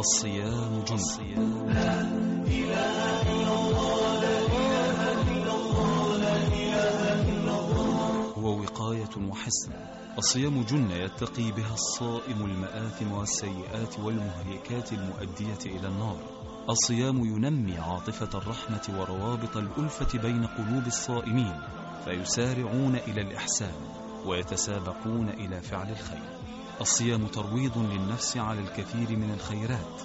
الصيام جنة هو وقاية وحسن. الصيام جنة يتقي بها الصائم المآثم والسيئات والمهلكات المؤدية إلى النار. الصيام ينمي عاطفة الرحمة وروابط الألفة بين قلوب الصائمين فيسارعون إلى الإحسان. ويتسابقون إلى فعل الخير. الصيام ترويض للنفس على الكثير من الخيرات.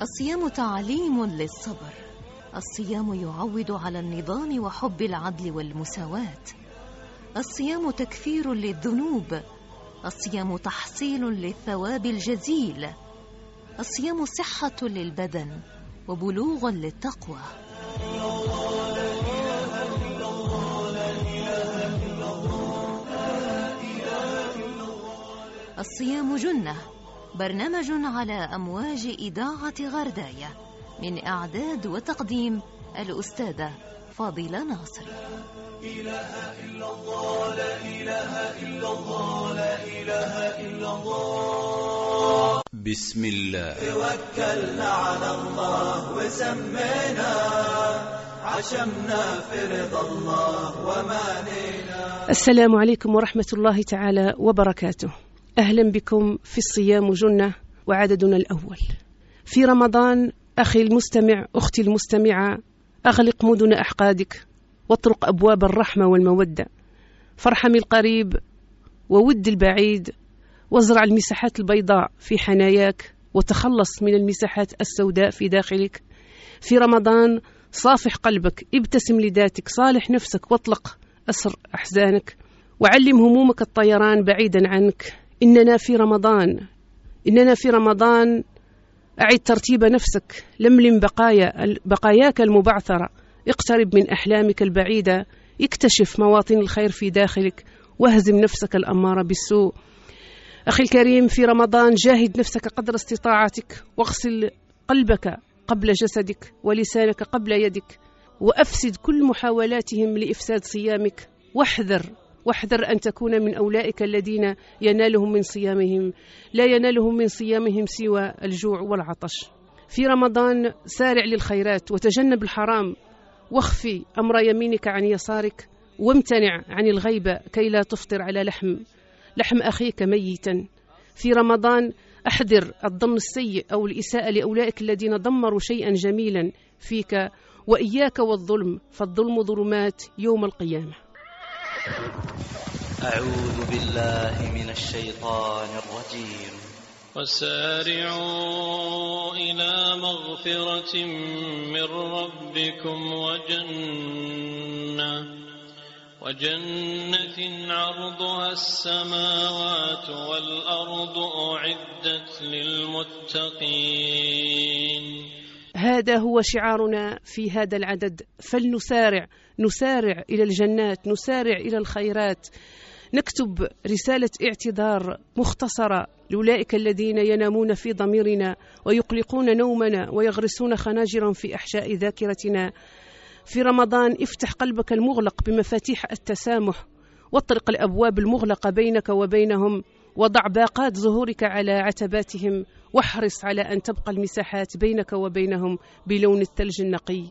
الصيام تعليم للصبر. الصيام يعود على النظام وحب العدل والمساواة. الصيام تكفير للذنوب. الصيام تحصيل للثواب الجزيل. الصيام صحة للبدن وبلوغ للتقوى. الصيام جنة برنامج على أمواج إذاعة غرداية من إعداد وتقديم الأستاذة فاضلة ناصر. بسم الله. توكلنا على الله وسمينا. عشمنا في رضا الله ومانينا. السلام عليكم ورحمة الله تعالى وبركاته. أهلا بكم في الصيام جنة وعددنا الأول. في رمضان أخي المستمع أختي المستمعة أغلق مدن أحقادك واطرق أبواب الرحمة والمودة. فارحم القريب وود البعيد وازرع المساحات البيضاء في حناياك وتخلص من المساحات السوداء في داخلك. في رمضان صافح قلبك ابتسم لذاتك صالح نفسك واطلق أسر أحزانك. وعلم همومك الطيران بعيدا عنك. إننا في رمضان إننا في رمضان أعد ترتيب نفسك لملم بقايا بقاياك المبعثرة. اقترب من أحلامك البعيدة. اكتشف مواطن الخير في داخلك. واهزم نفسك الأمارة بالسوء. أخي الكريم في رمضان جاهد نفسك قدر استطاعتك. واغسل قلبك قبل جسدك ولسانك قبل يدك. وأفسد كل محاولاتهم لإفساد صيامك. واحذر واحذر أن تكون من أولئك الذين ينالهم من صيامهم. لا ينالهم من صيامهم سوى الجوع والعطش. في رمضان سارع للخيرات وتجنب الحرام. واخفي أمر يمينك عن يسارك وامتنع عن الغيبة كي لا تفطر على لحم. لحم أخيك ميتا. في رمضان أحذر الظن السيء أو الإساءة لأولئك الذين دمروا شيئا جميلا فيك وإياك والظلم. فالظلم ظلمات يوم القيامة. أعوذ بالله من الشيطان الرجيم. وسارعوا إلى مغفرة من ربكم وجنة وجنة عرضها السماوات والأرض أعدت للمتقين. هذا هو شعارنا في هذا العدد. فلنسارع نسارع إلى الجنات نسارع إلى الخيرات. نكتب رسالة اعتذار مختصرة لأولئك الذين ينامون في ضميرنا ويقلقون نومنا ويغرسون خناجرا في أحشاء ذاكرتنا. في رمضان افتح قلبك المغلق بمفاتيح التسامح واطرق الأبواب المغلقة بينك وبينهم. وضع باقات ظهورك على عتباتهم واحرص على أن تبقى المساحات بينك وبينهم بلون الثلج النقي.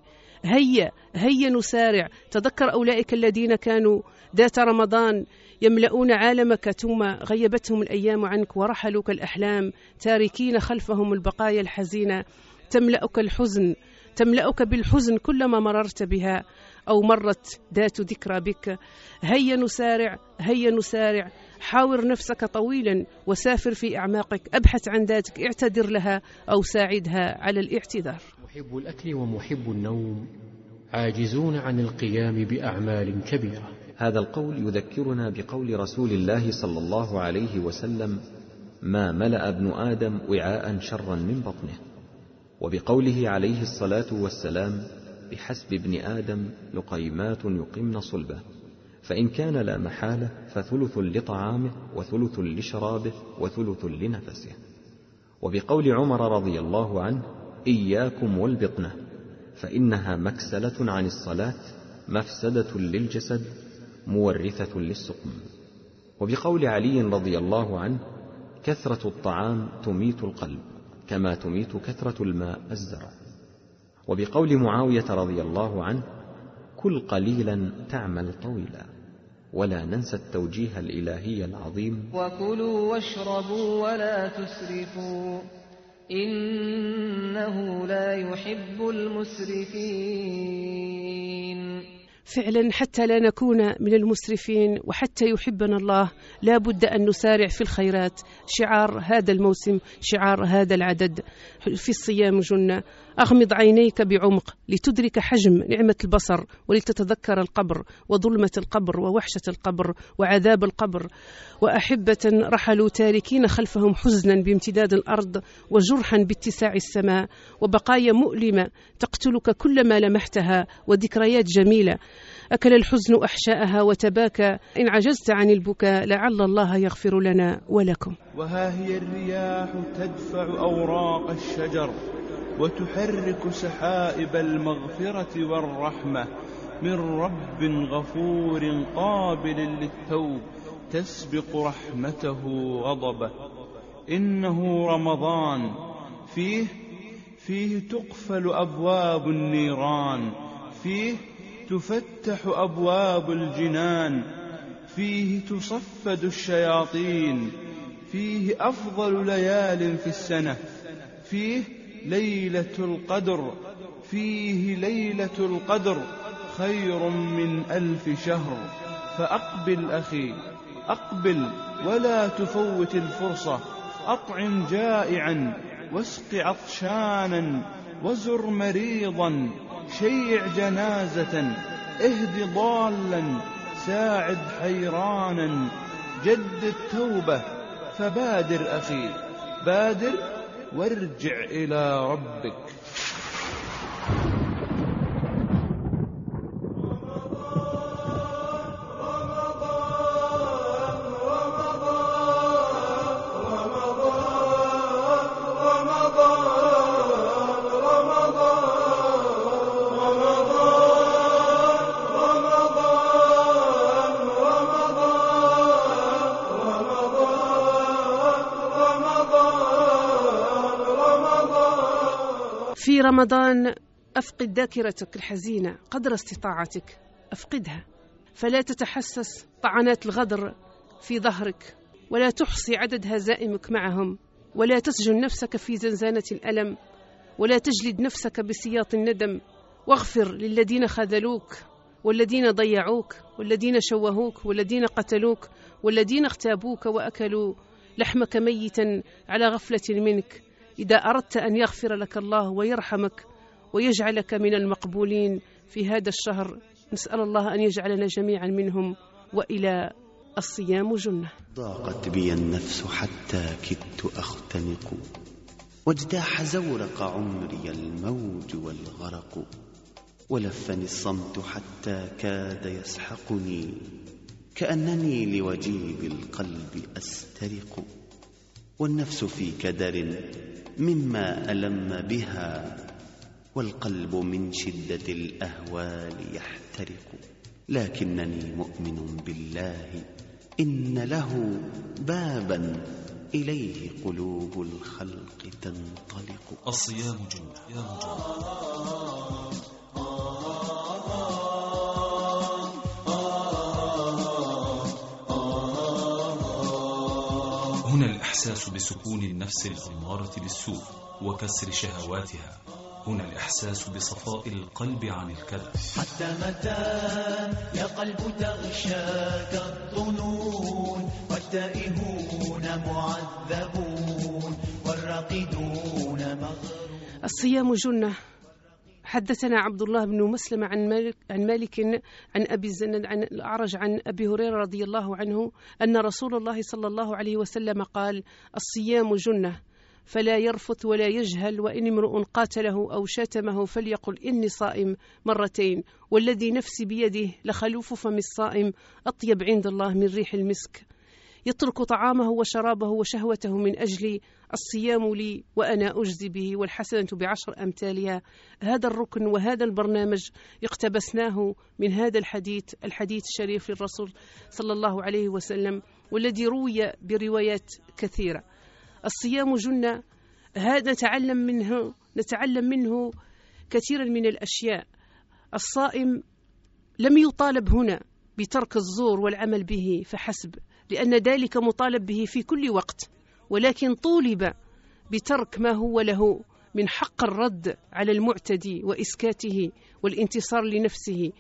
هيا هيا نسارع. تذكر أولئك الذين كانوا ذات رمضان يملؤون عالمك ثم غيبتهم الأيام عنك ورحلوك الأحلام. تاركين خلفهم البقايا الحزينة. تملأك الحزن تملأك بالحزن كلما مررت بها أو مرت ذات ذكرى بك. هيا نسارع هيا نسارع. حاور نفسك طويلا وسافر في أعماقك أبحث عن ذاتك اعتذر لها أو ساعدها على الاعتذار. محب الأكل ومحب النوم عاجزون عن القيام بأعمال كبيرة. هذا القول يذكرنا بقول رسول الله صلى الله عليه وسلم ما ملأ ابن آدم وعاء شرا من بطنه. وبقوله عليه الصلاة والسلام بحسب ابن آدم لقيمات يقمن صلبه. فإن كان لا محالة فثلث لطعامه وثلث لشرابه وثلث لنفسه. وبقول عمر رضي الله عنه إياكم والبطنة فإنها مكسلة عن الصلاة مفسدة للجسد مورثة للسقم. وبقول علي رضي الله عنه كثرة الطعام تميت القلب كما تميت كثرة الماء الزرع. وبقول معاوية رضي الله عنه كل قليلا تعمل طويلا. ولا ننسى التوجيه الإلهي العظيم. وكلوا واشربوا ولا تسرفوا. إنه لا يحب المسرفين. فعلا حتى لا نكون من المسرفين وحتى يحبنا الله لا بد أن نسارع في الخيرات. شعار هذا الموسم شعار هذا العدد. في الصيام جنة أغمض عينيك بعمق لتدرك حجم نعمة البصر ولتتذكر القبر وظلمة القبر ووحشة القبر وعذاب القبر. وأحبة رحلوا تاركين خلفهم حزنا بامتداد الأرض وجرحا باتساع السماء. وبقايا مؤلمة تقتلك كلما لمحتها وذكريات جميلة. أكل الحزن أحشاءها وتباكى. إن عجزت عن البكاء لعل الله يغفر لنا ولكم. وها هي الرياح تدفع أوراق الشجر وتحرك سحائب المغفرة والرحمة. من رب غفور قابل للتوب تسبق رحمته غضبه. إنه رمضان فيه فيه تقفل أبواب النيران. فيه تفتح أبواب الجنان فيه تصفد الشياطين فيه أفضل ليال في السنة فيه ليلة القدر فيه ليلة القدر خير من ألف شهر. فأقبل أخي أقبل ولا تفوت الفرصة أطعم جائعا واسق عطشانا وزر مريضا. شيع جنازة اهد ضالا ساعد حيرانا جدد توبة فبادر أخي بادر وارجع إلى ربك. رمضان أفقد ذاكرتك الحزينة قدر استطاعتك أفقدها. فلا تتحسس طعنات الغدر في ظهرك ولا تحصي عدد هزائمك معهم ولا تسجن نفسك في زنزانة الألم ولا تجلد نفسك بسياط الندم. واغفر للذين خذلوك والذين ضيعوك والذين شوهوك والذين قتلوك والذين اغتابوك وأكلوا لحمك ميتا على غفلة منك. إذا أردت أن يغفر لك الله ويرحمك ويجعلك من المقبولين في هذا الشهر نسأل الله أن يجعلنا جميعا منهم وإلى الصيام جنة. ضاقت بي النفس حتى كدت أختنق واجتاح زورق عمري الموج والغرق ولفني الصمت حتى كاد يسحقني كأنني لوجيب القلب أسترق والنفس في كدر مما ألم بها والقلب من شدة الأهوال يحترق. لكنني مؤمن بالله إن له بابا إليه قلوب الخلق تنطلق. الصيام جنة. هنا الإحساس بسكون النفس الأمارة بالسوء وكسر شهواتها. هنا الإحساس بصفاء القلب عن الكذب حتى متى يا قلب تغشاك الظنون والتائهون معذبون والراقدون مغرور. الصيام جنة. حدثنا عبد الله بن مسلم عن مالك عن مالك عن أبي الزناد عن الأعرج عن أبي هريرة رضي الله عنه أن رسول الله صلى الله عليه وسلم قال: الصيام جنة فلا يرفث ولا يجهل وإن امرؤ قاتله أو شاتمه فليقل إني صائم مرتين والذي نفسي بيده لخلوف فم الصائم أطيب عند الله من ريح المسك. يترك طعامه وشرابه وشهوته من أجل الصيام لي وأنا أجزي به والحسنة بعشر أمثالها. هذا الركن وهذا البرنامج اقتبسناه من هذا الحديث الحديث الشريف للرسول صلى الله عليه وسلم والذي روي بروايات كثيرة. الصيام جنة هذا نتعلم منه نتعلم منه كثيرا من الأشياء. الصائم لم يطالب هنا بترك الزور والعمل به فحسب. لأن ذلك مطالب به في كل وقت ولكن طولب بترك ما هو له من حق الرد على المعتدي وإسكاته والانتصار لنفسه.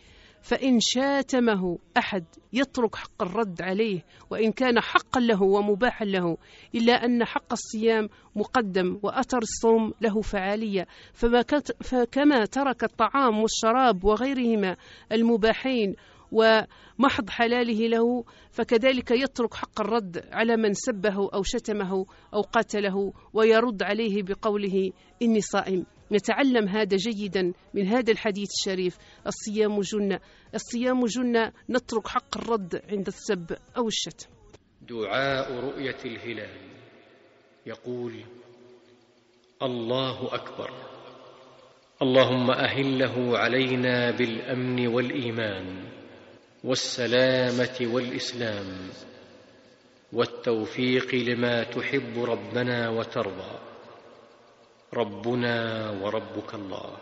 فإن شاتمه أحد يترك حق الرد عليه وإن كان حقا له ومباحا له إلا أن حق الصيام مقدم وأثر الصوم له فعالية. فما فكما ترك الطعام والشراب وغيرهما المباحين ومحض حلاله له فكذلك يترك حق الرد على من سبه أو شتمه أو قاتله ويرد عليه بقوله إني صائم. نتعلم هذا جيدا من هذا الحديث الشريف. الصيام جنة الصيام جنة نترك حق الرد عند السب أو الشتم. دعاء رؤية الهلال. يقول الله أكبر. اللهم أهله علينا بالأمن والإيمان. والسلامة والإسلام والتوفيق لما تحب ربنا وترضى. ربنا وربك الله.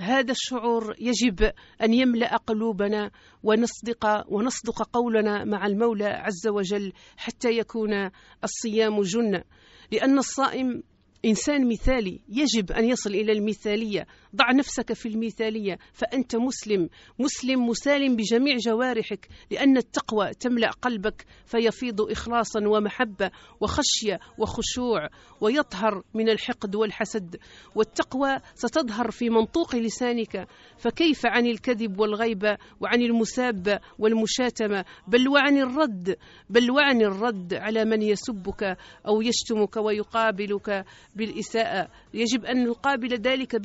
هذا الشعور يجب أن يملأ قلوبنا ونصدق ونصدق قولنا مع المولى عز وجل حتى يكون الصيام جنة. لأن الصائم إنسان مثالي يجب أن يصل إلى المثالية ضع نفسك في المثالية. فأنت مسلم. مسلم مسالم بجميع جوارحك لأن التقوى تملأ قلبك فيفيض اخلاصا ومحبة وخشية وخشوع ويطهر من الحقد والحسد. والتقوى ستظهر في منطوق لسانك. فكيف عن الكذب والغيبه وعن المسابه والمشاتمه بل وعن الرد. بل وعن الرد على من يسبك أو يشتمك ويقابلك بالإساءة. يجب أن نقابل ذلك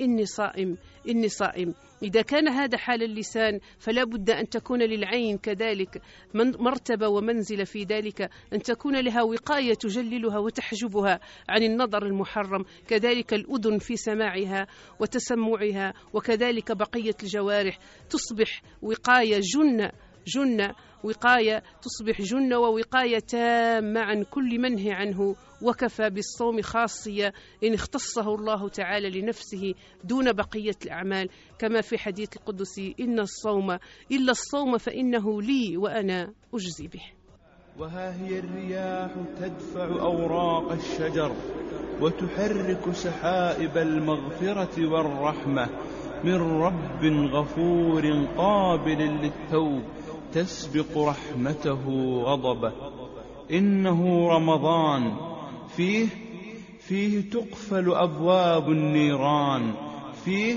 إني صائم إني صائم. إذا كان هذا حال اللسان فلا بد أن تكون للعين كذلك من مرتبة ومنزلة في ذلك أن تكون لها وقاية تجللها وتحجبها عن النظر المحرم كذلك الأذن في سماعها وتسمعها وكذلك بقية الجوارح. تصبح وقاية جنة جنة وقاية تصبح جنة ووقاية تامة عن كل منهي عنه. وكفى بالصوم خاصية إن اختصه الله تعالى لنفسه دون بقية الأعمال. كما في حديث القدسي إن الصوم إلا الصوم فإنه لي وأنا أجزي به. وها هي الرياح تدفع أوراق الشجر وتحرك سحائب المغفرة والرحمة. من رب غفور قابل للتوب تسبق رحمته غضبه. إنه رمضان فيه فيه تقفل أبواب النيران فيه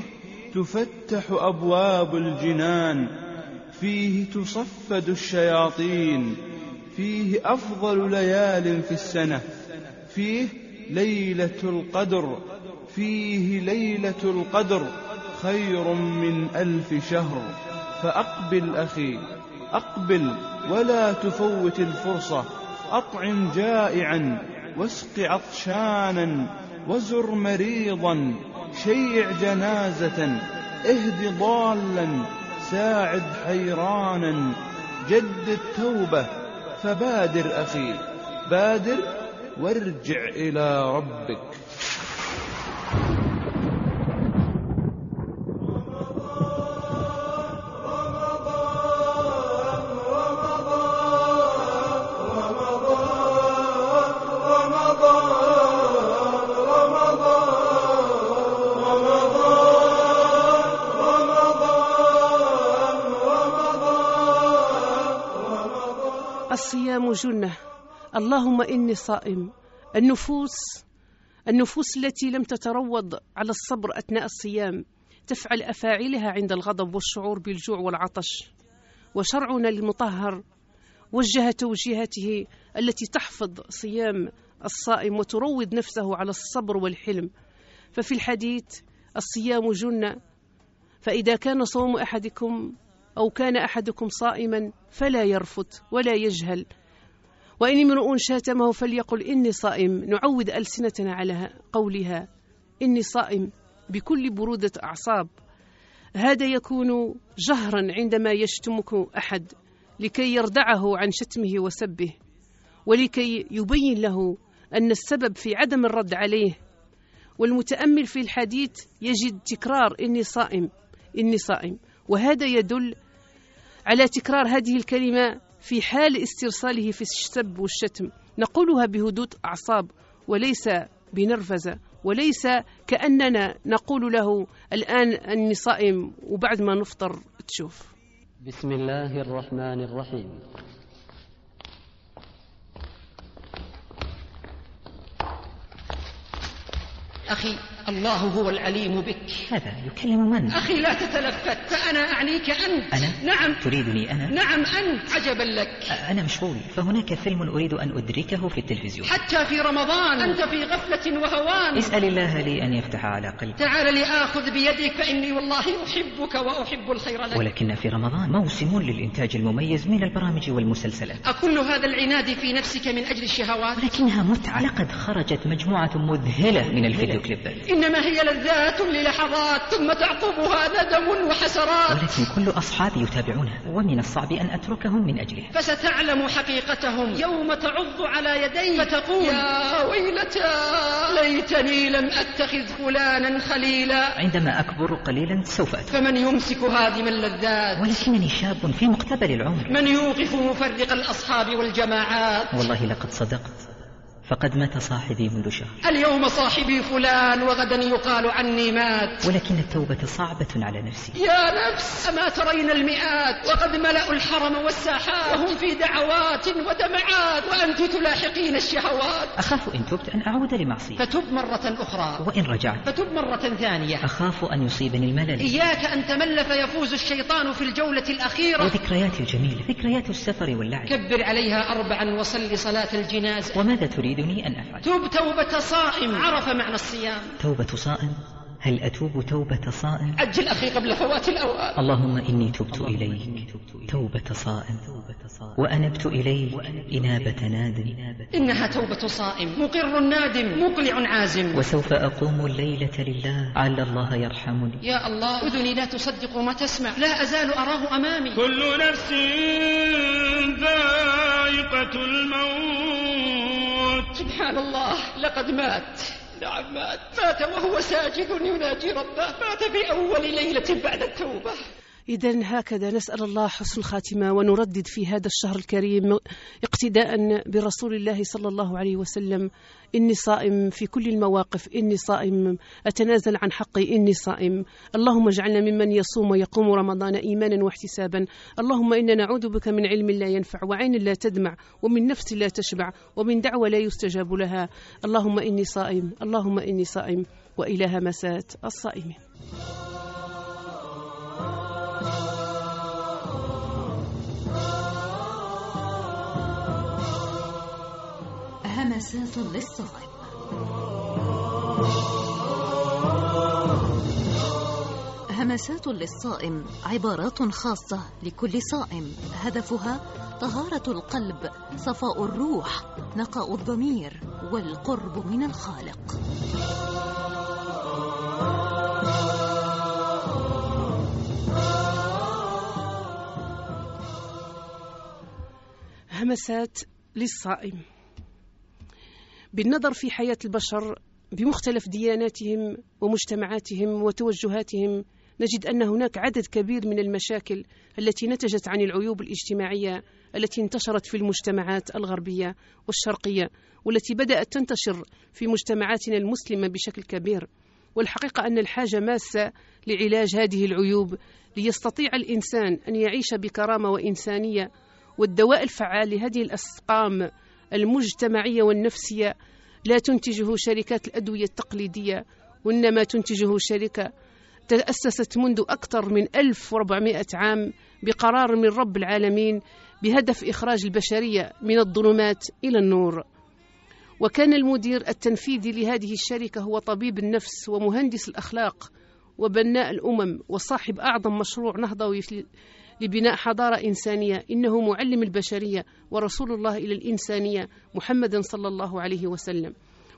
تفتح أبواب الجنان فيه تصفد الشياطين فيه أفضل ليال في السنة فيه ليلة القدر فيه ليلة القدر خير من ألف شهر. فأقبل أخي أقبل ولا تفوت الفرصة أطعم جائعا واسق عطشانا وزر مريضا شيع جنازة اهد ضالا ساعد حيرانا جدد توبة فبادر أخي بادر وارجع إلى ربك. جنة اللهم إني صائم. النفوس النفوس التي لم تتروض على الصبر أثناء الصيام تفعل أفاعلها عند الغضب والشعور بالجوع والعطش. وشرعنا المطهر وجه توجيهاته التي تحفظ صيام الصائم وتروض نفسه على الصبر والحلم. ففي الحديث الصيام جنة فإذا كان صوم أحدكم أو كان أحدكم صائما فلا يرفث ولا يجهل. وإن امرؤ شاتمه فليقل إني صائم. نعود ألسنتنا على قولها. إني صائم بكل برودة أعصاب. هذا يكون جهرا عندما يشتمك أحد لكي يردعه عن شتمه وسبه ولكي يبين له أن السبب في عدم الرد عليه. والمتأمل في الحديث يجد تكرار إني صائم إني صائم. وهذا يدل على تكرار هذه الكلمة في حال استرساله في السب والشتم. نقولها بهدوء أعصاب وليس بنرفزة وليس كأننا نقول له الآن أني صائم وبعد ما نفطر تشوف. بسم الله الرحمن الرحيم. أخي الله هو العليم بك. هذا يكلم من؟ أخي لا تتلفت فأنا أعنيك أنت. أنا؟ نعم. تريدني أنا؟ نعم أنت. عجبا لك. أنا مشغول. فهناك فيلم أريد أن أدركه في التلفزيون. حتى في رمضان. أنت في غفلة وهوان. اسأل الله لي أن يفتح على قلبي. تعال لآخذ بيدك فإني والله أحبك وأحب الخير لك. ولكن في رمضان موسم للإنتاج المميز من البرامج والمسلسلات. أكل هذا العناد في نفسك من أجل الشهوات؟ ولكنها متعة. لقد خرجت مجموعة مذهلة من الفيديو كليبات إنما هي لذات للحظات ثم تعقبها ندم وحسرات. ولكن كل أصحابي يتابعونها ومن الصعب أن أتركهم من أجلها فستعلم حقيقتهم. يوم تعض على يديك فتقول يا ويلتى. ليتني لم أتخذ فلانا خليلا. عندما أكبر قليلا سوف أتوب فمن يمسك هذه اللذات؟ ولكنني شاب في مقتبل العمر. من يوقف مفرق الأصحاب والجماعات؟ والله لقد صدقت. فقد مات صاحبي منذ شهر. اليوم صاحبي فلان وغدا يقال عني مات. ولكن التوبة صعبة على نفسي. يا نفس أما ترين المئات؟ وقد ملأوا الحرم والساحات وهم في دعوات ودمعات وأنت تلاحقين الشهوات. أخاف إن تبت أن أعود لمعصية فتب مرة أخرى. وإن رجعت. فتب مرة ثانية. أخاف أن يصيبني الملل. إياك أن تمل فيفوز الشيطان في الجولة الأخيرة. وذكرياتي الجميلة ذكريات السفر واللعب. كبر عليها أربعا وصل صلاة الجنازة. وماذا تريدني أن أفعل. تب توبة صائم. عرف معنى الصيام. توبة صائم؟ هل أتوب توبة صائم؟ عجل أخي قبل فوات الأوان. اللهم إني تبت إليك. توبة صائم. وأنبت إليك إنابة نادم إنها توبة صائم. مقر نادم. مقلع عازم. وسوف أقوم الليلة لله. عل الله يرحمني. يا الله أذني لا تصدق ما تسمع. لا أزال أراه أمامي. كل نفس ذائقة الموت. سبحان الله. لقد مات. نعم مات. مات وهو ساجد. يناجي ربه. مات في أول ليلة بعد التوبة. إذا هكذا نسأل الله حسن الخاتمة ونردد في هذا الشهر الكريم اقتداء برسول الله صلى الله عليه وسلم. إني صائم في كل المواقف. إني صائم. أتنازل عن حقي. إني صائم. اللهم اجعلنا ممن يصوم ويقوم رمضان إيمانا واحتسابا. اللهم إنا نعوذ بك من علم لا ينفع وعين لا تدمع ومن نفس لا تشبع ومن دعوة لا يستجاب لها. اللهم إني صائم. اللهم إني صائم. وإلى همسات الصائمين. همسات للصائم همسات للصائم عبارات خاصة لكل صائم. هدفها طهارة القلب صفاء الروح نقاء الضمير والقرب من الخالق. همسات للصائم. بالنظر في حياة البشر بمختلف دياناتهم ومجتمعاتهم وتوجهاتهم نجد أن هناك عدد كبير من المشاكل التي نتجت عن العيوب الاجتماعية التي انتشرت في المجتمعات الغربية والشرقية والتي بدأت تنتشر في مجتمعاتنا المسلمة بشكل كبير. والحقيقة أن الحاجة ماسة لعلاج هذه العيوب ليستطيع الإنسان أن يعيش بكرامة وإنسانية والدواء الفعال لهذه الأسقام المجتمعية والنفسية لا تنتجه شركات الأدوية التقليدية وإنما تنتجه شركة تأسست منذ أكثر من 1400 عام بقرار من رب العالمين بهدف إخراج البشرية من الظلمات إلى النور. وكان المدير التنفيذي لهذه الشركة هو طبيب النفس ومهندس الأخلاق وبناء الأمم وصاحب أعظم مشروع نهضوي لبناء حضارة إنسانية. إنه معلم البشرية ورسول الله إلى الإنسانية محمد صلى الله عليه وسلم.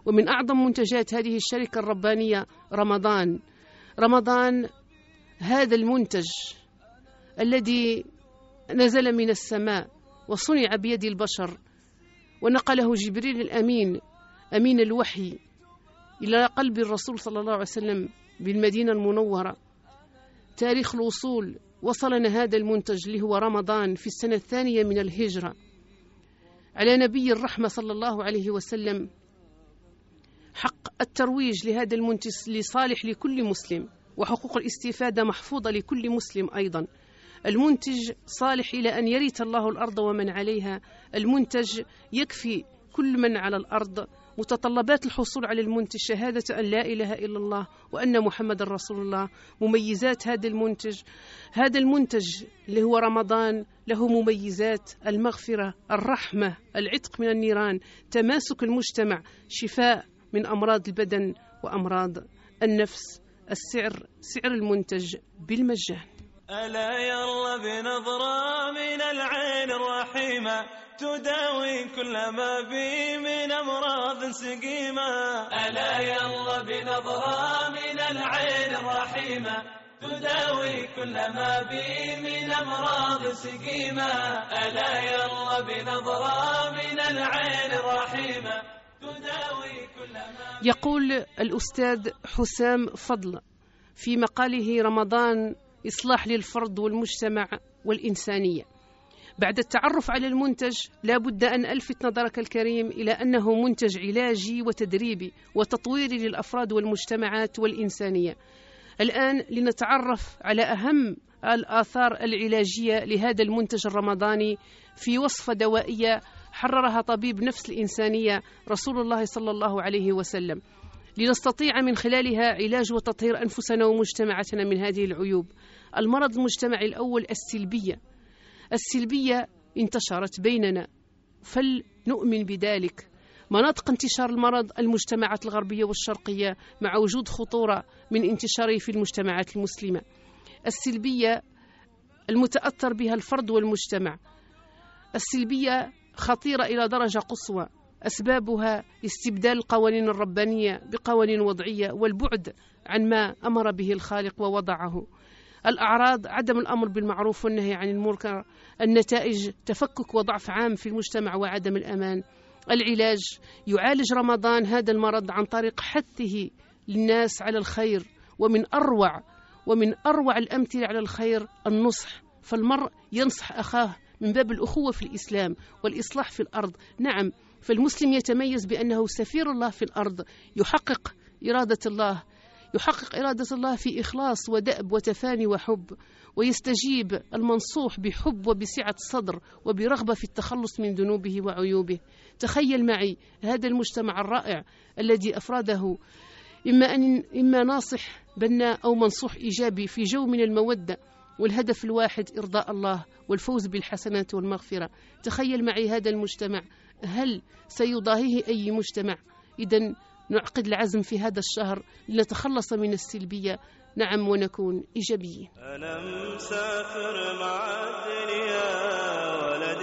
ومن أعظم منتجات هذه الشركة الربانية رمضان. رمضان هذا المنتج الذي نزل من السماء وصنع بيد البشر ونقله جبريل الأمين أمين الوحي إلى قلب الرسول صلى الله عليه وسلم بالمدينة المنورة. تاريخ الوصول وصلنا هذا المنتج اللي هو رمضان في السنة الثانية من الهجرة. على نبي الرحمة صلى الله عليه وسلم حق الترويج لهذا المنتج لصالح لكل مسلم وحقوق الاستفادة محفوظة لكل مسلم أيضا. المنتج صالح إلى أن يرث الله الأرض ومن عليها. المنتج يكفي كل من على الأرض. متطلبات الحصول على المنتج شهادة أن لا إله إلا الله وأن محمد رسول الله مميزات هذا المنتج. هذا المنتج اللي هو رمضان له مميزات المغفرة الرحمة العتق من النيران تماسك المجتمع شفاء من أمراض البدن وأمراض النفس. السعر سعر المنتج بالمجان. ألا يلا بنظرة من العين الرحيمة. تداوي كل ما بي من أمراض سقيمة. ألا يلا بنظرة من العين الرحيمة. تداوي كل ما بي من أمراض سقيمة. ألا يلا بنظرة من العين الرحيمة. تداوي كل ما يقول الأستاذ حسام فضل في مقاله رمضان إصلاح للفرد والمجتمع والإنسانية. بعد التعرف على المنتج لا بد أن ألفت نظرك الكريم إلى أنه منتج علاجي وتدريبي وتطويري للأفراد والمجتمعات والإنسانية. الآن لنتعرف على أهم الآثار العلاجية لهذا المنتج الرمضاني في وصفة دوائية حررها طبيب نفس الإنسانية رسول الله صلى الله عليه وسلم. لنستطيع من خلالها علاج وتطهير أنفسنا ومجتمعاتنا من هذه العيوب. المرض المجتمعي الأول السلبية. السلبية انتشرت بيننا. فلنؤمن بذلك. مناطق انتشار المرض المجتمعات الغربية والشرقية مع وجود خطورة من انتشاره في المجتمعات المسلمة. السلبية المتأثر بها الفرد والمجتمع. السلبية خطيرة إلى درجة قصوى. أسبابها استبدال القوانين الربانية بقوانين وضعية والبعد عن ما أمر به الخالق ووضعه. الأعراض عدم الأمر بالمعروف والنهي عن المنكر النتائج تفكك وضعف عام في المجتمع وعدم الأمان. العلاج يعالج رمضان هذا المرض عن طريق حثه للناس على الخير ومن أروع ومن أروع الأمثلة على الخير النصح. فالمرء ينصح أخاه من باب الأخوة في الإسلام والإصلاح في الأرض. نعم فالمسلم يتميز بأنه سفير الله في الأرض يحقق إرادة الله يحقق إرادة الله في إخلاص ودأب وتفاني وحب ويستجيب المنصوح بحب وبسعة صدر وبرغبة في التخلص من ذنوبه وعيوبه. تخيل معي هذا المجتمع الرائع الذي أفراده إما, أن إما ناصح بناء أو منصوح إيجابي في جو من المودة والهدف الواحد إرضاء الله والفوز بالحسنات والمغفرة. تخيل معي هذا المجتمع هل سيضاهيه أي مجتمع؟ إذا نعقد العزم في هذا الشهر لنتخلص من السلبية. نعم ونكون إيجابيين. أنا مسافر مع الدنيا ولا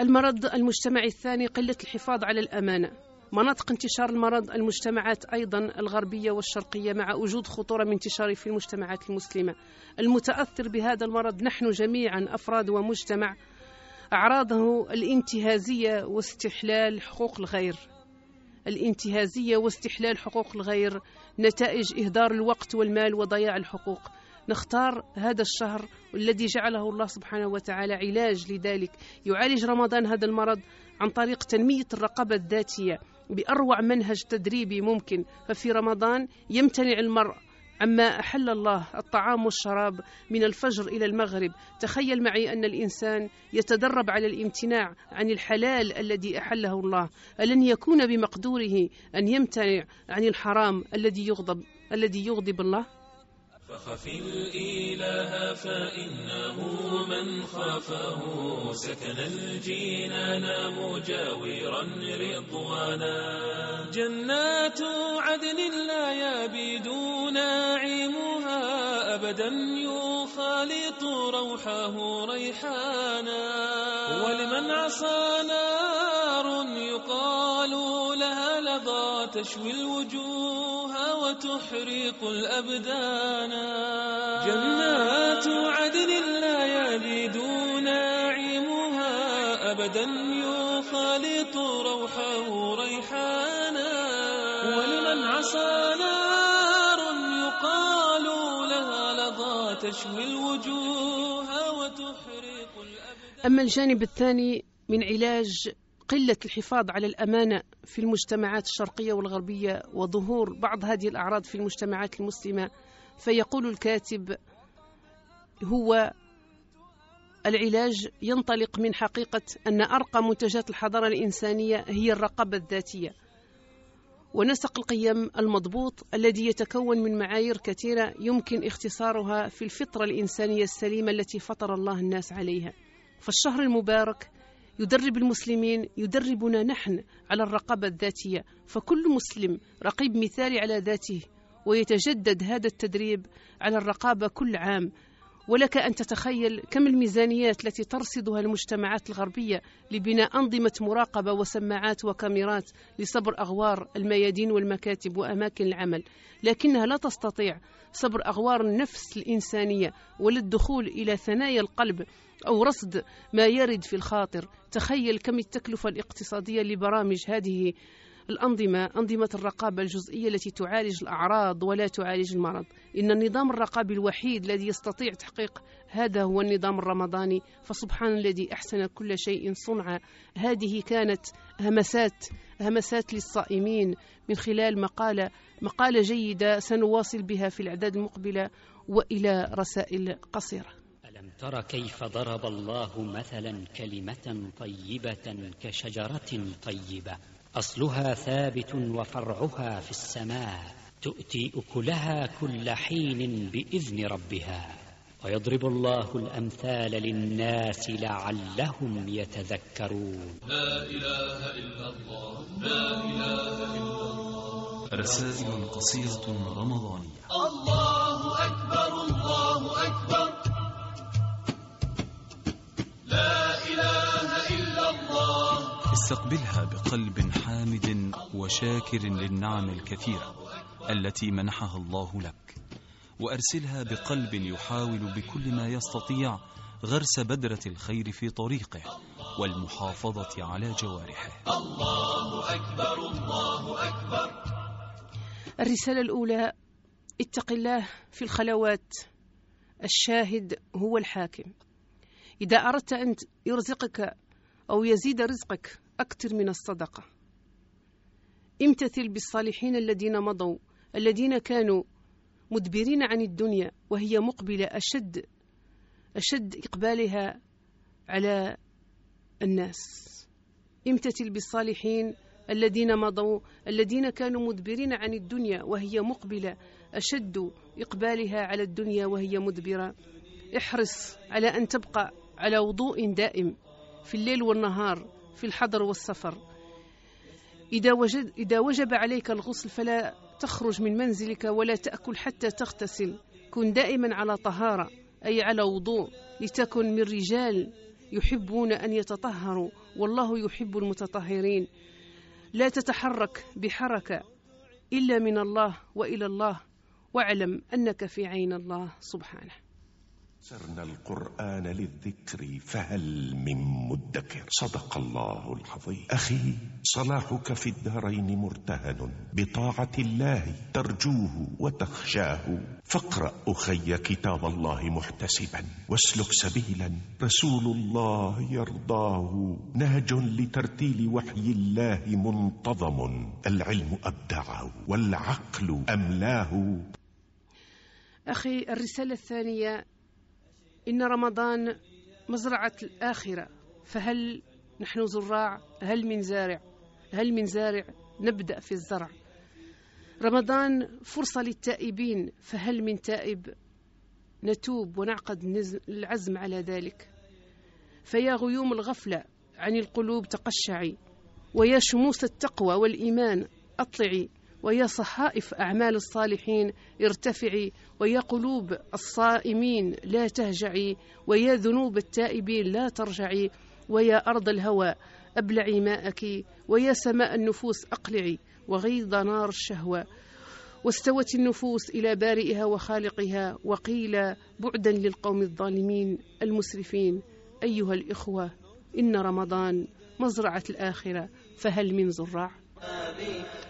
المرض المجتمعي الثاني قلة الحفاظ على الأمانة. مناطق انتشار المرض المجتمعات أيضا الغربية والشرقية مع وجود خطورة من انتشاره في المجتمعات المسلمة. المتأثر بهذا المرض نحن جميعا أفراد ومجتمع. أعراضه الانتهازية واستحلال حقوق الغير. الانتهازية واستحلال حقوق الغير. نتائج إهدار الوقت والمال وضياع الحقوق. نختار هذا الشهر الذي جعله الله سبحانه وتعالى علاج لذلك. يعالج رمضان هذا المرض عن طريق تنمية الرقابة الذاتية بأروع منهج تدريبي ممكن. ففي رمضان يمتنع المرء عما أحل الله الطعام والشراب من الفجر إلى المغرب. تخيل معي أن الإنسان يتدرب على الامتناع عن الحلال الذي أحله الله. ألن يكون بمقدوره أن يمتنع عن الحرام الذي يغضب الذي يغضب الله؟ فخف الإله فإنه من خافه. سكن الجنان مجاورا رضوانا. جنات عدن لا يبيد ناعمها أبدا يخالط روحه ريحانا. ولمن عصى نار يقال لها لظى تشوي الوجوه. وتحرق الأبدان. جنات عدن لا يبيد ناعمها أبدا يخالط روحه ريحانا. ولمن عصى نار يقال لها لظى تشوي الوجوه وتحرق الأبدان. أما الجانب الثاني من علاج قلة الحفاظ على الأمانة في المجتمعات الشرقية والغربية وظهور بعض هذه الأعراض في المجتمعات المسلمة فيقول الكاتب هو العلاج ينطلق من حقيقة أن أرقى منتجات الحضارة الإنسانية هي الرقابة الذاتية. ونسق القيم المضبوط الذي يتكون من معايير كثيرة يمكن اختصارها في الفطرة الإنسانية السليمة التي فطر الله الناس عليها. فالشهر المبارك يدرب المسلمين يدربنا نحن على الرقابة الذاتية. فكل مسلم رقيب مثالي على ذاته ويتجدد هذا التدريب على الرقابة كل عام. ولك أن تتخيل كم الميزانيات التي ترصدها المجتمعات الغربية لبناء أنظمة مراقبة وسماعات وكاميرات لصبر أغوار الميادين والمكاتب وأماكن العمل. لكنها لا تستطيع صبر أغوار النفس الإنسانية ولا الدخول إلى ثنايا القلب أو رصد ما يرد في الخاطر. تخيل كم التكلفة الاقتصادية لبرامج هذه الأنظمة أنظمة الرقابة الجزئية التي تعالج الأعراض ولا تعالج المرض. إن النظام الرقابي الوحيد الذي يستطيع تحقيق هذا هو النظام الرمضاني. فسبحان الذي أحسن كل شيء صنعا. هذه كانت همسات همسات للصائمين من خلال مقالة مقالة جيدة سنواصل بها في الأعداد المقبلة وإلى رسائل قصيرة. ألم تر كيف ضرب الله مثلا كلمة طيبة كشجرة طيبة؟ أصلها ثابت وفرعها في السماء تؤتي أكلها كل حين بإذن ربها ويضرب الله الأمثال للناس لعلهم يتذكرون. لا إله إلا الله لا إله إلا الله. رسائل قصيرة رمضانية. الله أكبر الله أكبر. لا إله استقبلها بقلب حامد وشاكر للنعم الكثيرة التي منحها الله لك وأرسلها بقلب يحاول بكل ما يستطيع غرس بذرة الخير في طريقه والمحافظة على جوارحه. الله أكبر الله أكبر. الرسالة الأولى اتق الله في الخلوات الشاهد هو الحاكم. إذا أردت أن يرزقك أو يزيد رزقك أكثر من الصدقة. امتثل بالصالحين الذين مضوا الذين كانوا مدبرين عن الدنيا وهي مقبلة أشد أشد إقبالها على الناس. امتثل بالصالحين الذين مضوا الذين كانوا مدبرين عن الدنيا وهي مقبلة أشد إقبالها على الدنيا وهي مدبرة. احرص على أن تبقى على وضوء دائم في الليل والنهار. في الحضر والسفر. إذا, وجد إذا وجب عليك الغسل فلا تخرج من منزلك ولا تأكل حتى تغتسل. كن دائما على طهارة أي على وضوء لتكن من رجال يحبون أن يتطهروا. والله يحب المتطهرين. لا تتحرك بحركة إلا من الله وإلى الله. واعلم أنك في عين الله. سبحانه. سرنا القرآن للذكر فهل من مدكر؟ صدق الله العظيم. أخي صلاحك في الدارين مرتهن بطاعة الله ترجوه وتخشاه. فاقرأ أخي كتاب الله محتسبا واسلك سبيلا رسول الله يرضاه. نهج لترتيل وحي الله منتظم العلم أبدعه والعقل أملاه. أخي الرسالة الثانية إن رمضان مزرعة الآخرة. فهل نحن زراع؟ هل من زارع؟ هل من زارع؟ نبدأ في الزرع. رمضان فرصة للتائبين. فهل من تائب نتوب ونعقد العزم على ذلك؟ فيا غيوم الغفلة عن القلوب تقشعي ويا شموس التقوى والإيمان أطلعي. ويا صحائف أعمال الصالحين ارتفعي ويا قلوب الصائمين لا تهجعي ويا ذنوب التائبين لا ترجعي ويا أرض الهوى أبلعي ماءك ويا سماء النفوس أقلعي وغيض نار الشهوة واستوت النفوس إلى بارئها وخالقها وقيل بعدا للقوم الظالمين المسرفين أيها الإخوة إن رمضان مزرعة الآخرة فهل من زراع؟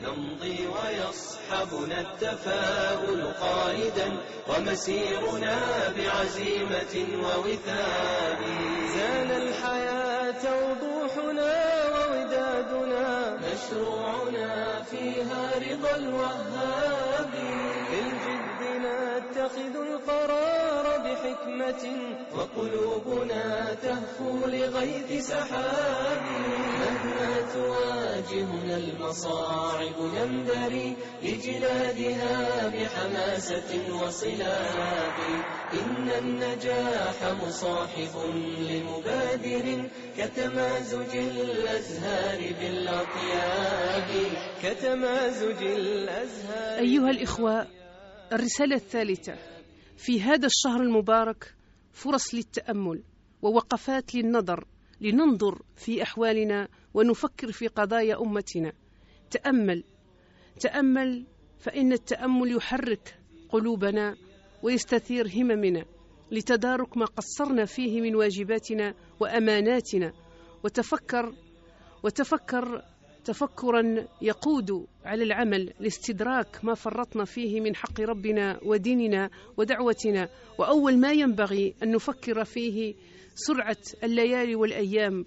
نمضي ويصحبنا التفاؤل قائدا ومسيرنا بعزيمة ووثاب. زان الحياة وضوحنا وودادنا مشروعنا فيها رضا الوهاب. نتخذ القرار بحكمة وقلوبنا تهفو لغيث سحاب. مهما تواجهنا المصاعب ننبري لجلادها بحماسة وصلاب. إن النجاح مصاحب لمبادر كتمازج الأزهار بالأطياب. كتمازج الأزهار أيها الإخوة الرسالة الثالثة. في هذا الشهر المبارك فرص للتأمل ووقفات للنظر لننظر في أحوالنا ونفكر في قضايا أمتنا. تأمل تأمل فإن التأمل يحرك قلوبنا ويستثير هممنا لتدارك ما قصرنا فيه من واجباتنا وأماناتنا. وتفكر وتفكر تفكرا يقود على العمل لاستدراك ما فرطنا فيه من حق ربنا وديننا ودعوتنا. وأول ما ينبغي أن نفكر فيه سرعة الليالي والأيام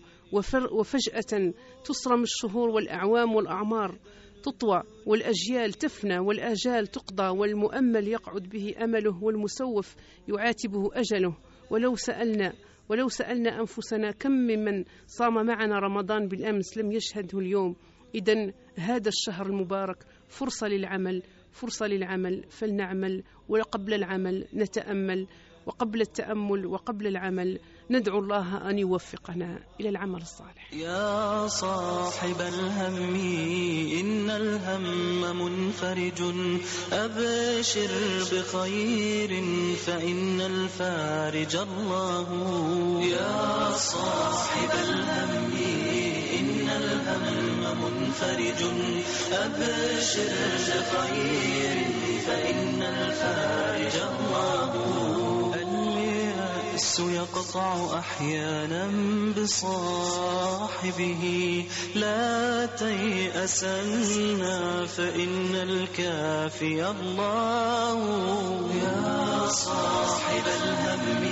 وفجأة تصرم الشهور والأعوام والأعمار. تطوى والأجيال تفنى والآجال تقضى والمؤمل يقعد به أمله والمسوف يعاتبه أجله. ولو سالنا ولو سألنا أنفسنا كم ممن صام معنا رمضان بالأمس لم يشهده اليوم. إذا هذا الشهر المبارك فرصة للعمل فرصة للعمل فلنعمل وقبل العمل نتأمل وقبل التأمل وقبل العمل ندعو الله أن يوفقنا إلى العمل الصالح. يا صاحب الهم إن الهم منفرج. أبشر بخير فإن الفارج الله. يا صاحب الهم الهم منفرج. أبشر بخير فإن الفارج الله. اليأس يقطع أحيانا بصاحبه. لا تيأسنا فإن الكافي الله. يا صاحب الهم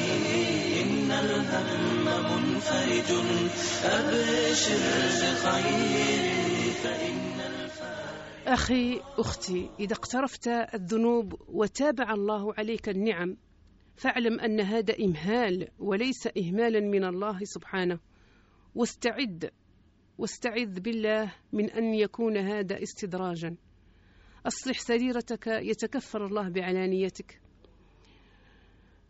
إن الهم أبشر بخير فإن أخي أختي إذا اقترفت الذنوب وتابع الله عليك النعم فاعلم أن هذا إمهال وليس إهمالا من الله سبحانه. واستعد واستعذ بالله من أن يكون هذا استدراجا. أصلح سريرتك يتكفر الله بعلانيتك.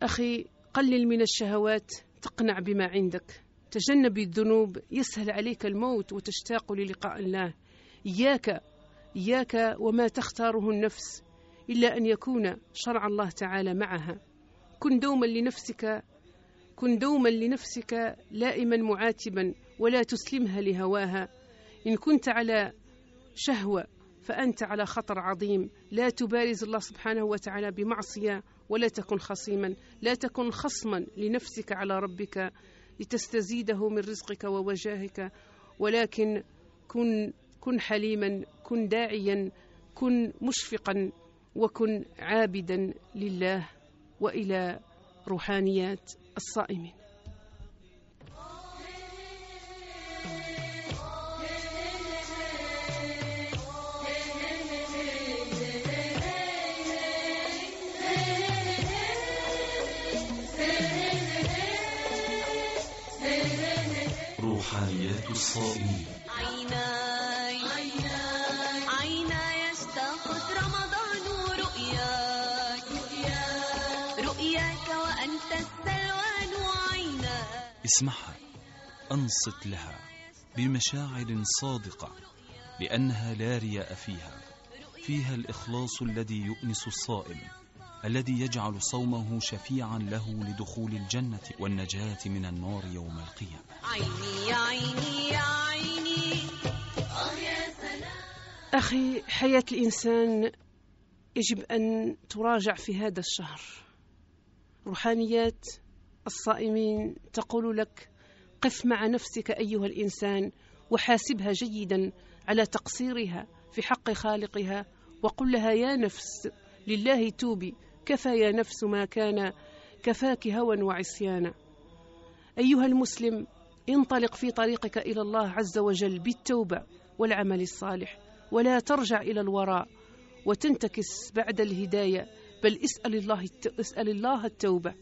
أخي قلل من الشهوات تقنع بما عندك. تجنب الذنوب يسهل عليك الموت وتشتاق للقاء الله. إياك إياك وما تختاره النفس إلا أن يكون شرع الله تعالى معها. كن دوما لنفسك كن دوما لنفسك لائما معاتبا ولا تسلمها لهواها. إن كنت على شهوة فأنت على خطر عظيم. لا تبارز الله سبحانه وتعالى بمعصية ولا تكن خصيما. لا تكن خصما لنفسك على ربك. لتستزيده من رزقك ووجاهك. ولكن كن كن حليما كن داعيا كن مشفقا وكن عابدا لله وإلى روحانيات الصائمين. للصائمين عيناي عيناي عيناي اشتاقت رمضان رؤياك وأنت السلوان عيناي اسمعها أنصت لها بمشاعر صادقة لأنها لا رياء فيها فيها الإخلاص الذي يؤنس الصائم. الذي يجعل صومه شفيعا له لدخول الجنة والنجاة من النار يوم القيامة. عيني عيني عيني آه يا سلام أخي حياة الإنسان يجب أن تراجع في هذا الشهر. روحانيات الصائمين تقول لك قف مع نفسك أيها الإنسان وحاسبها جيدا على تقصيرها في حق خالقها وقل لها يا نفس لله توبي كفى يا نفس ما كان كفاك هوى وعصيانا أيها المسلم انطلق في طريقك إلى الله عز وجل بالتوبة والعمل الصالح ولا ترجع إلى الوراء وتنتكس بعد الهداية بل اسأل الله اسأل الله التوبة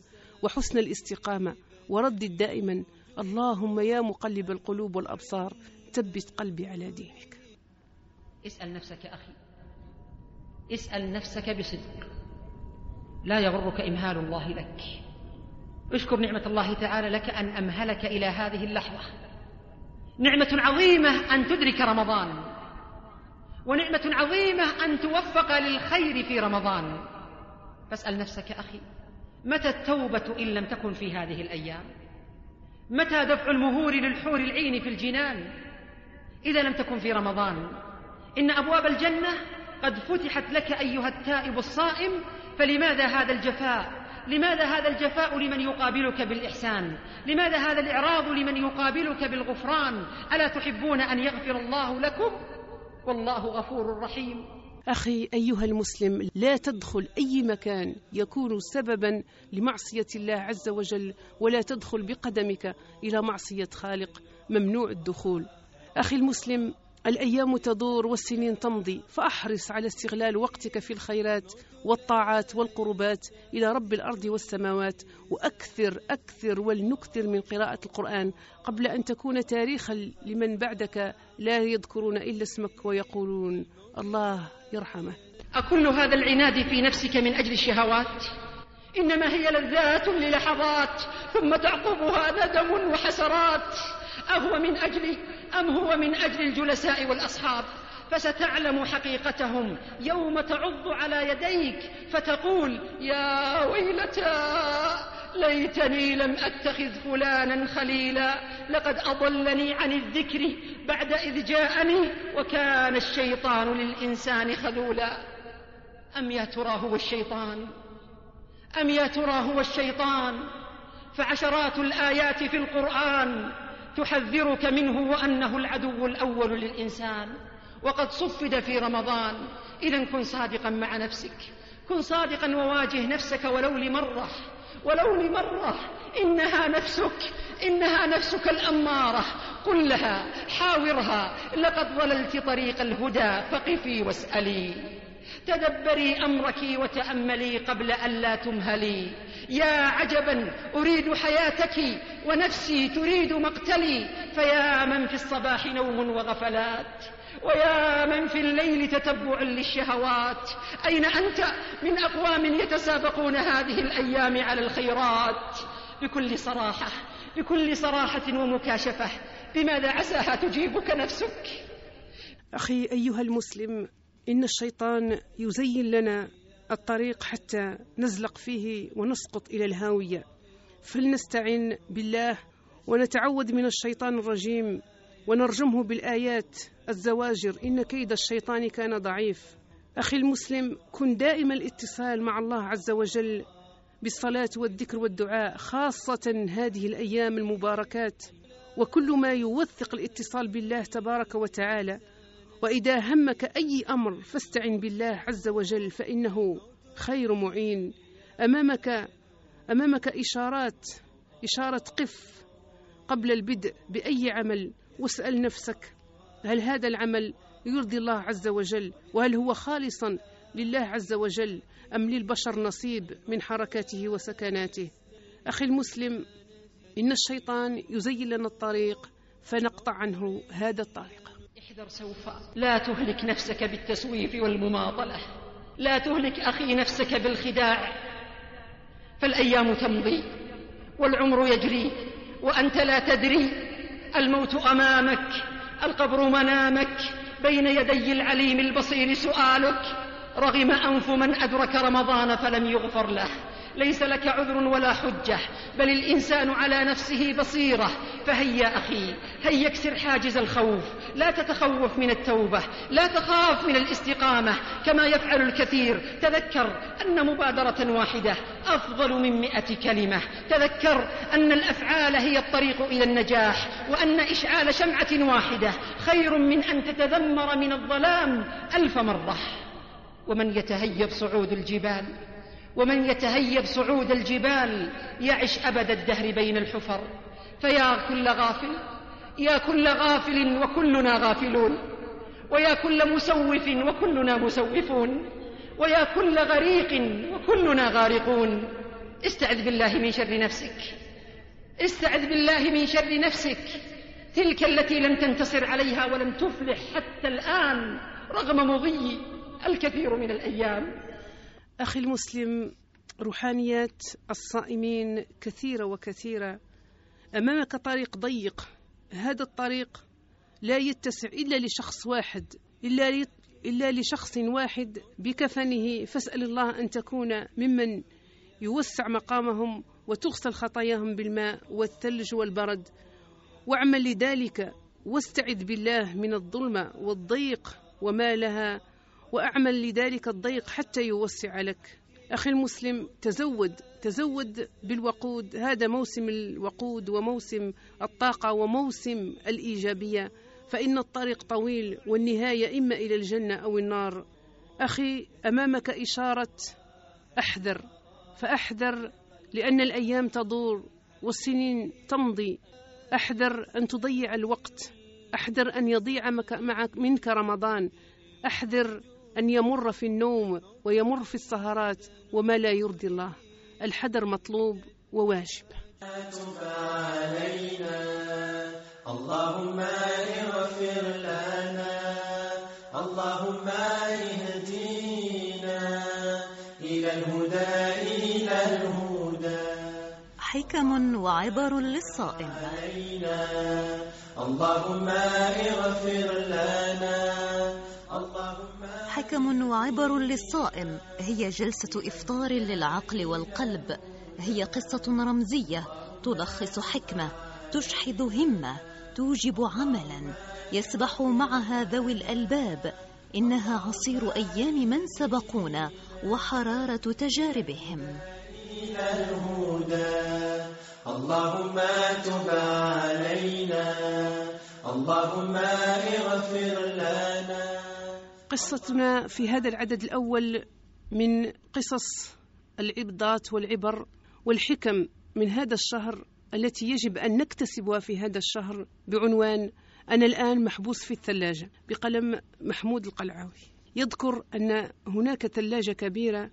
وحسن الاستقامة وردد دائما اللهم يا مقلب القلوب والأبصار ثبت قلبي على دينك. اسأل نفسك أخي. اسأل نفسك بصدق. لا يغرك إمهال الله لك. اشكر نعمة الله تعالى لك أن أمهلك إلى هذه اللحظة. نعمة عظيمة أن تدرك رمضان. ونعمة عظيمة أن توفق للخير في رمضان. فاسأل نفسك أخي متى التوبة إن لم تكن في هذه الأيام؟ متى دفع المهور للحور العين في الجنان؟ إذا لم تكن في رمضان. إن أبواب الجنة قد فتحت لك أيها التائب الصائم فلماذا هذا الجفاء؟ لماذا هذا الجفاء لمن يقابلك بالإحسان؟ لماذا هذا الإعراض لمن يقابلك بالغفران؟ ألا تحبون أن يغفر الله لكم؟ والله غفور رحيم. أخي أيها المسلم لا تدخل أي مكان يكون سببا لمعصية الله عز وجل ولا تدخل بقدمك إلى معصية خالق ممنوع الدخول. أخي المسلم الأيام تدور والسنين تمضي فأحرص على استغلال وقتك في الخيرات والطاعات والقربات إلى رب الأرض والسماوات وأكثر أكثر ولنكثر من قراءة القرآن قبل أن تكون تاريخا لمن بعدك لا يذكرون إلا اسمك ويقولون الله يرحمه. أكل هذا العناد في نفسك من أجل الشهوات إنما هي لذات للحظات ثم تعقبها ندم وحسرات أهو من أجلي أم هو من أجل الجلساء والأصحاب؟ فستعلم حقيقتهم يوم تعض على يديك فتقول يا ويلتى ليتني لم أتخذ فلانا خليلا لقد أضلني عن الذكر بعد إذ جاءني وكان الشيطان للإنسان خذولا. أم يا ترى هو الشيطان؟ أم يا ترى هو الشيطان؟ فعشرات الآيات في القرآن تحذرك منه وأنه العدو الأول للإنسان. وقد صفد في رمضان. إذا كن صادقا مع نفسك. كن صادقا وواجه نفسك ولو لمرة. ولو لمرة. إنها نفسك. إنها نفسك الأمارة. قل لها حاورها. لقد ضللت طريق الهدى فقفي واسألي. تدبري أمرك وتأملي قبل أن لا تمهلي. يا عجبا أريد حياتك ونفسي تريد مقتلي. فيا من في الصباح نوم وغفلات ويا من في الليل تتبع للشهوات. أين أنت؟ من أقوام يتسابقون هذه الأيام على الخيرات. بكل صراحة بكل صراحة ومكاشفة بماذا عساها تجيبك نفسك؟ أخي أيها المسلم إن الشيطان يزين لنا الطريق حتى نزلق فيه ونسقط إلى الهاوية. فلنستعن بالله ونتعوذ من الشيطان الرجيم ونرجمه بالآيات الزواجر. إن كيد الشيطان كان ضعيف. أخي المسلم كن دائما الاتصال مع الله عز وجل بالصلاة والذكر والدعاء خاصة هذه الأيام المباركات. وكل ما يوثق الاتصال بالله تبارك وتعالى وإذا همك أي أمر فاستعن بالله عز وجل فإنه خير معين. أمامك أمامك إشارات إشارة قف قبل البدء بأي عمل. واسأل نفسك هل هذا العمل يرضي الله عز وجل؟ وهل هو خالصا لله عز وجل؟ أم للبشر نصيب من حركاته وسكناته؟ أخي المسلم إن الشيطان يزين لنا الطريق فنقطع عنه هذا الطريق. احذر سوف. لا تهلك نفسك بالتسويف والمماطلة. لا تهلك أخي نفسك بالخداع. فالأيام تمضي والعمر يجري وأنت لا تدري. الموت أمامك القبر منامك بين يدي العليم البصير سؤالك. رغم أنف من أدرك رمضان فلم يغفر له. ليس لك عذر ولا حجة بل الإنسان على نفسه بصيرة. فهيا أخي هيا اكسر حاجز الخوف. لا تتخوف من التوبة لا تخاف من الاستقامة. كما يفعل الكثير. تذكر أن مبادرة واحدة أفضل من مئة كلمة. تذكر أن الأفعال هي الطريق إلى النجاح وأن إشعال شمعة واحدة خير من أن تتذمر من الظلام ألف مرة. ومن يتهيب صعود الجبال ومن يتهيب صعود الجبال يعش أبد الدهر بين الحفر. فيا كل غافل يا كل غافل وكلنا غافلون. ويا كل مسوف وكلنا مسوفون. ويا كل غريق وكلنا غارقون. استعذ بالله من شر نفسك. استعذ بالله من شر نفسك. تلك التي لم تنتصر عليها ولم تفلح حتى الآن رغم مضي الكثير من الأيام. أخي المسلم روحانيات الصائمين كثيرة وكثيرة. أمامك طريق ضيق. هذا الطريق لا يتسع إلا لشخص واحد إلا إلا لشخص واحد بكفنه. فاسأل الله أن تكون ممن يوسع مقامهم وتغسل خطاياهم بالماء والثلج والبرد. واعمل لذلك واستعذ بالله من الظلمة والضيق وما لها وأعمل لذلك الضيق حتى يوسع لك. أخي المسلم تزود تزود بالوقود. هذا موسم الوقود وموسم الطاقة وموسم الإيجابية. فإن الطريق طويل والنهاية إما إلى الجنة أو النار. أخي أمامك إشارة أحذر. فأحذر لأن الأيام تدور والسنين تمضي. أحذر أن تضيع الوقت. أحذر أن يضيع معك منك رمضان. أحذر أن يمر في النوم ويمر في السهرات وما لا يرضي الله. الحذر مطلوب وواجب. علينا اللهم اغفر لنا. اللهم اهدينا إلى الهدى إلى الهدى. حكم وعبر للصائم. علينا. اللهم اغفر لنا. حكم وعبر للصائم. هي جلسة إفطار للعقل والقلب. هي قصة رمزية تلخص حكمة تشحذ همة توجب عملا. يسبح معها ذوي الألباب. إنها عصير أيام من سبقونا وحرارة تجاربهم. الهدى اللهم تب علينا. اللهم اغفر لنا. قصتنا في هذا العدد الأول من قصص العبضات والعبر والحكم من هذا الشهر التي يجب أن نكتسبها في هذا الشهر بعنوان أنا الآن محبوس في الثلاجة بقلم محمود القلعاوي. يذكر أن هناك ثلاجة كبيرة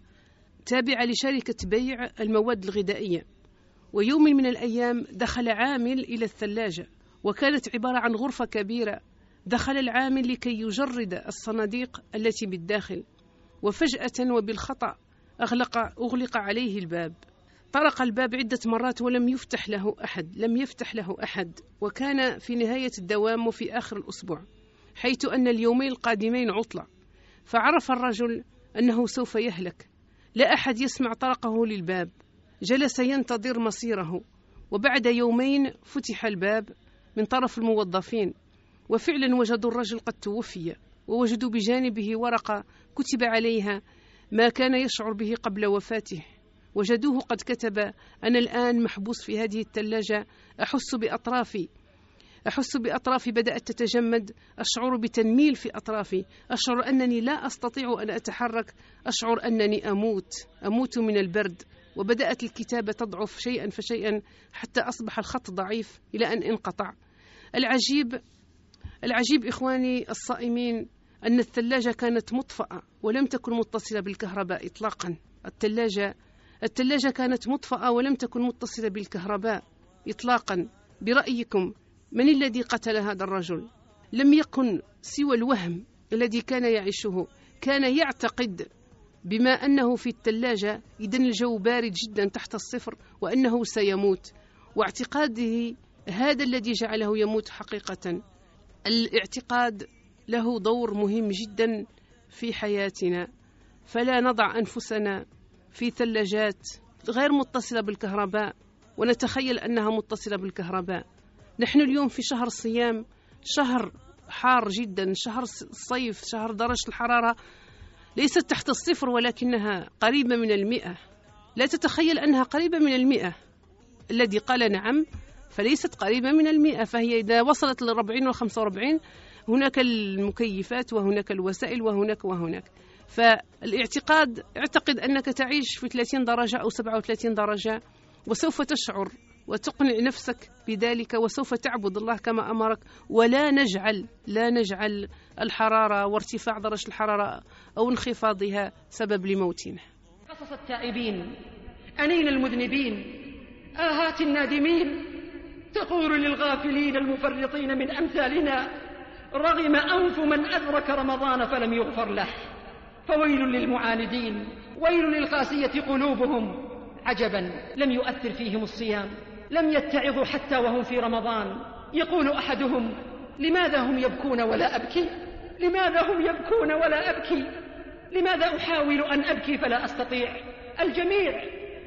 تابعة لشركة بيع المواد الغذائية. ويوم من الأيام دخل عامل إلى الثلاجة وكانت عبارة عن غرفة كبيرة دخل العامل لكي يجرد الصناديق التي بالداخل وفجأة وبالخطأ أغلق أغلق عليه الباب. طرق الباب عدة مرات ولم يفتح له أحد لم يفتح له أحد وكان في نهاية الدوام وفي آخر الأسبوع حيث أن اليومين القادمين عطلة. فعرف الرجل أنه سوف يهلك. لا أحد يسمع طرقه للباب. جلس ينتظر مصيره. وبعد يومين فتح الباب من طرف الموظفين. وفعلا وجدوا الرجل قد توفي ووجدوا بجانبه ورقة كتب عليها ما كان يشعر به قبل وفاته. وجدوه قد كتب أنا الآن محبوس في هذه الثلاجة أحس بأطرافي أحس بأطرافي بدأت تتجمد أشعر بتنميل في أطرافي أشعر أنني لا أستطيع أن أتحرك أشعر أنني أموت أموت من البرد. وبدأت الكتابة تضعف شيئا فشيئا حتى أصبح الخط ضعيف إلى أن انقطع. العجيب العجيب إخواني الصائمين أن الثلاجة كانت مطفأة ولم تكن متصلة بالكهرباء إطلاقا. الثلاجة الثلاجة كانت مطفأة ولم تكن متصلة بالكهرباء إطلاقا. برأيكم من الذي قتل هذا الرجل؟ لم يكن سوى الوهم الذي كان يعيشه كان يعتقد بما أنه في الثلاجة إذا الجو بارد جدا تحت الصفر وأنه سيموت. واعتقاده هذا الذي جعله يموت حقيقة. الاعتقاد له دور مهم جدا في حياتنا. فلا نضع أنفسنا في ثلاجات غير متصلة بالكهرباء ونتخيل أنها متصلة بالكهرباء. نحن اليوم في شهر الصيام شهر حار جدا شهر الصيف شهر درجة الحرارة ليست تحت الصفر ولكنها قريبة من المئة. لا تتخيل أنها قريبة من المئة. الذي قال نعم فليست قريبة من المئة فهي إذا وصلت للربعين والخمسة واربعين هناك المكيفات وهناك الوسائل وهناك وهناك. فالاعتقاد أعتقد أنك تعيش في 30 درجة أو 37 درجة وسوف تشعر وتقنع نفسك بذلك وسوف تعبد الله كما أمرك. ولا نجعل لا نجعل الحرارة وارتفاع درجة الحرارة أو انخفاضها سبب لموتنا. قصص التائبين أنين المذنبين آهات النادمين. تقول للغافلين المفرطين من أمثالنا رغم أنف من أدرك رمضان فلم يغفر له. فويل للمعاندين ويل للقاسية قلوبهم. عجبا لم يؤثر فيهم الصيام لم يتعظوا حتى وهم في رمضان. يقول أحدهم لماذا هم يبكون ولا أبكي؟ لماذا هم يبكون ولا أبكي؟ لماذا أحاول أن أبكي فلا أستطيع؟ الجميع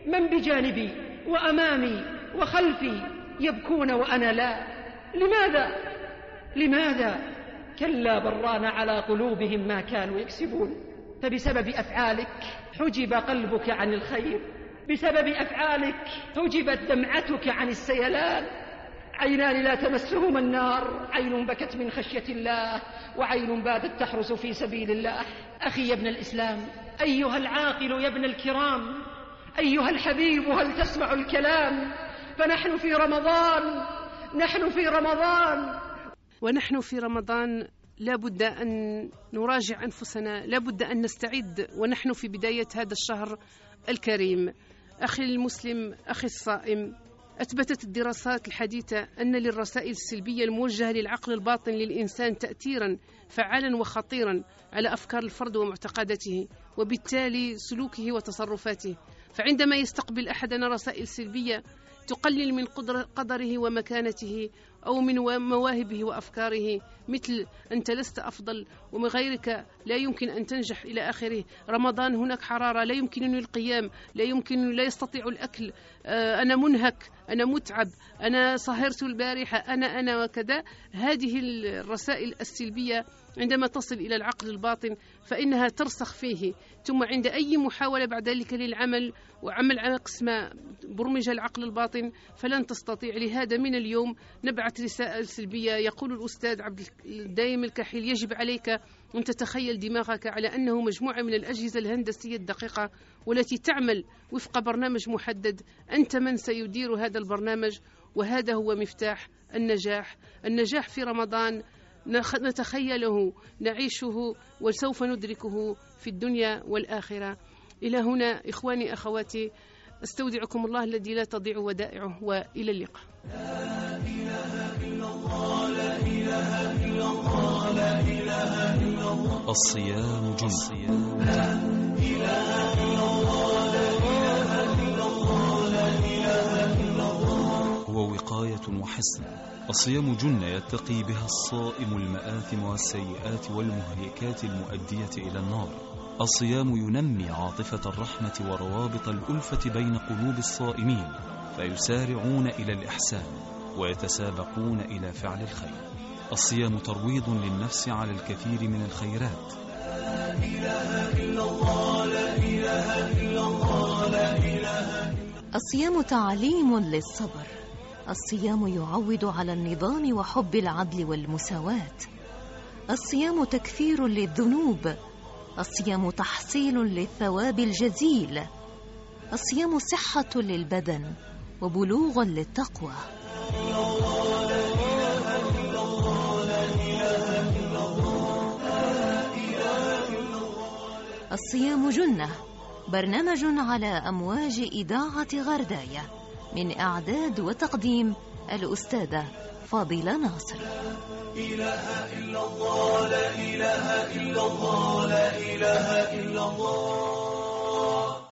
من بجانبي وأمامي وخلفي يبكون وأنا لا. لماذا؟ لماذا؟ كلا بران على قلوبهم ما كانوا يكسبون. فبسبب أفعالك حجب قلبك عن الخير. بسبب أفعالك حجبت دمعتك عن السيلان. عينان لا تمسهما النار. عين بكت من خشية الله وعين بادت تحرس في سبيل الله. أخي يا ابن الإسلام أيها العاقل يا ابن الكرام أيها الحبيب هل تسمع الكلام؟ فنحن في رمضان نحن في رمضان. ونحن في رمضان لا بد أن نراجع أنفسنا لا بد أن نستعد ونحن في بداية هذا الشهر الكريم. أخي المسلم أخي الصائم أثبتت الدراسات الحديثة أن للرسائل السلبية الموجهة للعقل الباطن للإنسان تأثيرا فعالا وخطيرا على أفكار الفرد ومعتقداته وبالتالي سلوكه وتصرفاته. فعندما يستقبل أحدنا رسائل سلبية تقلل من قدره ومكانته أو من مواهبه وأفكاره مثل أنت لست أفضل ومن غيرك لا يمكن أن تنجح إلى آخره. رمضان هناك حرارة لا يمكنني القيام لا يمكن لا يستطيع الأكل. آه، أنا منهك أنا متعب أنا سهرت البارحة أنا أنا وكذا. هذه الرسائل السلبية عندما تصل إلى العقل الباطن فإنها ترسخ فيه. ثم عند أي محاولة بعد ذلك للعمل وعمل عكس ما برمج العقل الباطن فلن تستطيع. لهذا من اليوم نبعث رسائل سلبية. يقول الأستاذ عبد الدايم الكحيل يجب عليك أن تتخيل دماغك على أنه مجموعة من الأجهزة الهندسية الدقيقة والتي تعمل وفق برنامج محدد. أنت من سيدير هذا البرنامج؟ وهذا هو مفتاح النجاح. النجاح في رمضان نتخيله نعيشه وسوف ندركه في الدنيا والآخرة. إلى هنا إخواني أخواتي أستودعكم الله الذي لا تضيع ودائعه. وإلى اللقاء. لا إله إلا الله لا إله إلا الله لا الله الصيام جنة لا اله الا الله لا اله الا الله لا اله الا الله هو وقاية وحسن. الصيام جنة يتقي بها الصائم المآثم والسيئات والمهلكات المؤدية إلى النار. الصيام ينمي عاطفة الرحمة وروابط الألفة بين قلوب الصائمين فيسارعون إلى الإحسان ويتسابقون إلى فعل الخير. الصيام ترويض للنفس على الكثير من الخيرات. الصيام تعليم للصبر. الصيام يعود على النظام وحب العدل والمساواة. الصيام تكفير للذنوب. الصيام تحصيل للثواب الجزيل. الصيام صحة للبدن وبلوغ للتقوى. الصيام جنة برنامج على أمواج إذاعة غرداية من إعداد وتقديم الأستاذة فاضل ناصر. إله إلا الله لا إله إلا الله لا إله إلا الله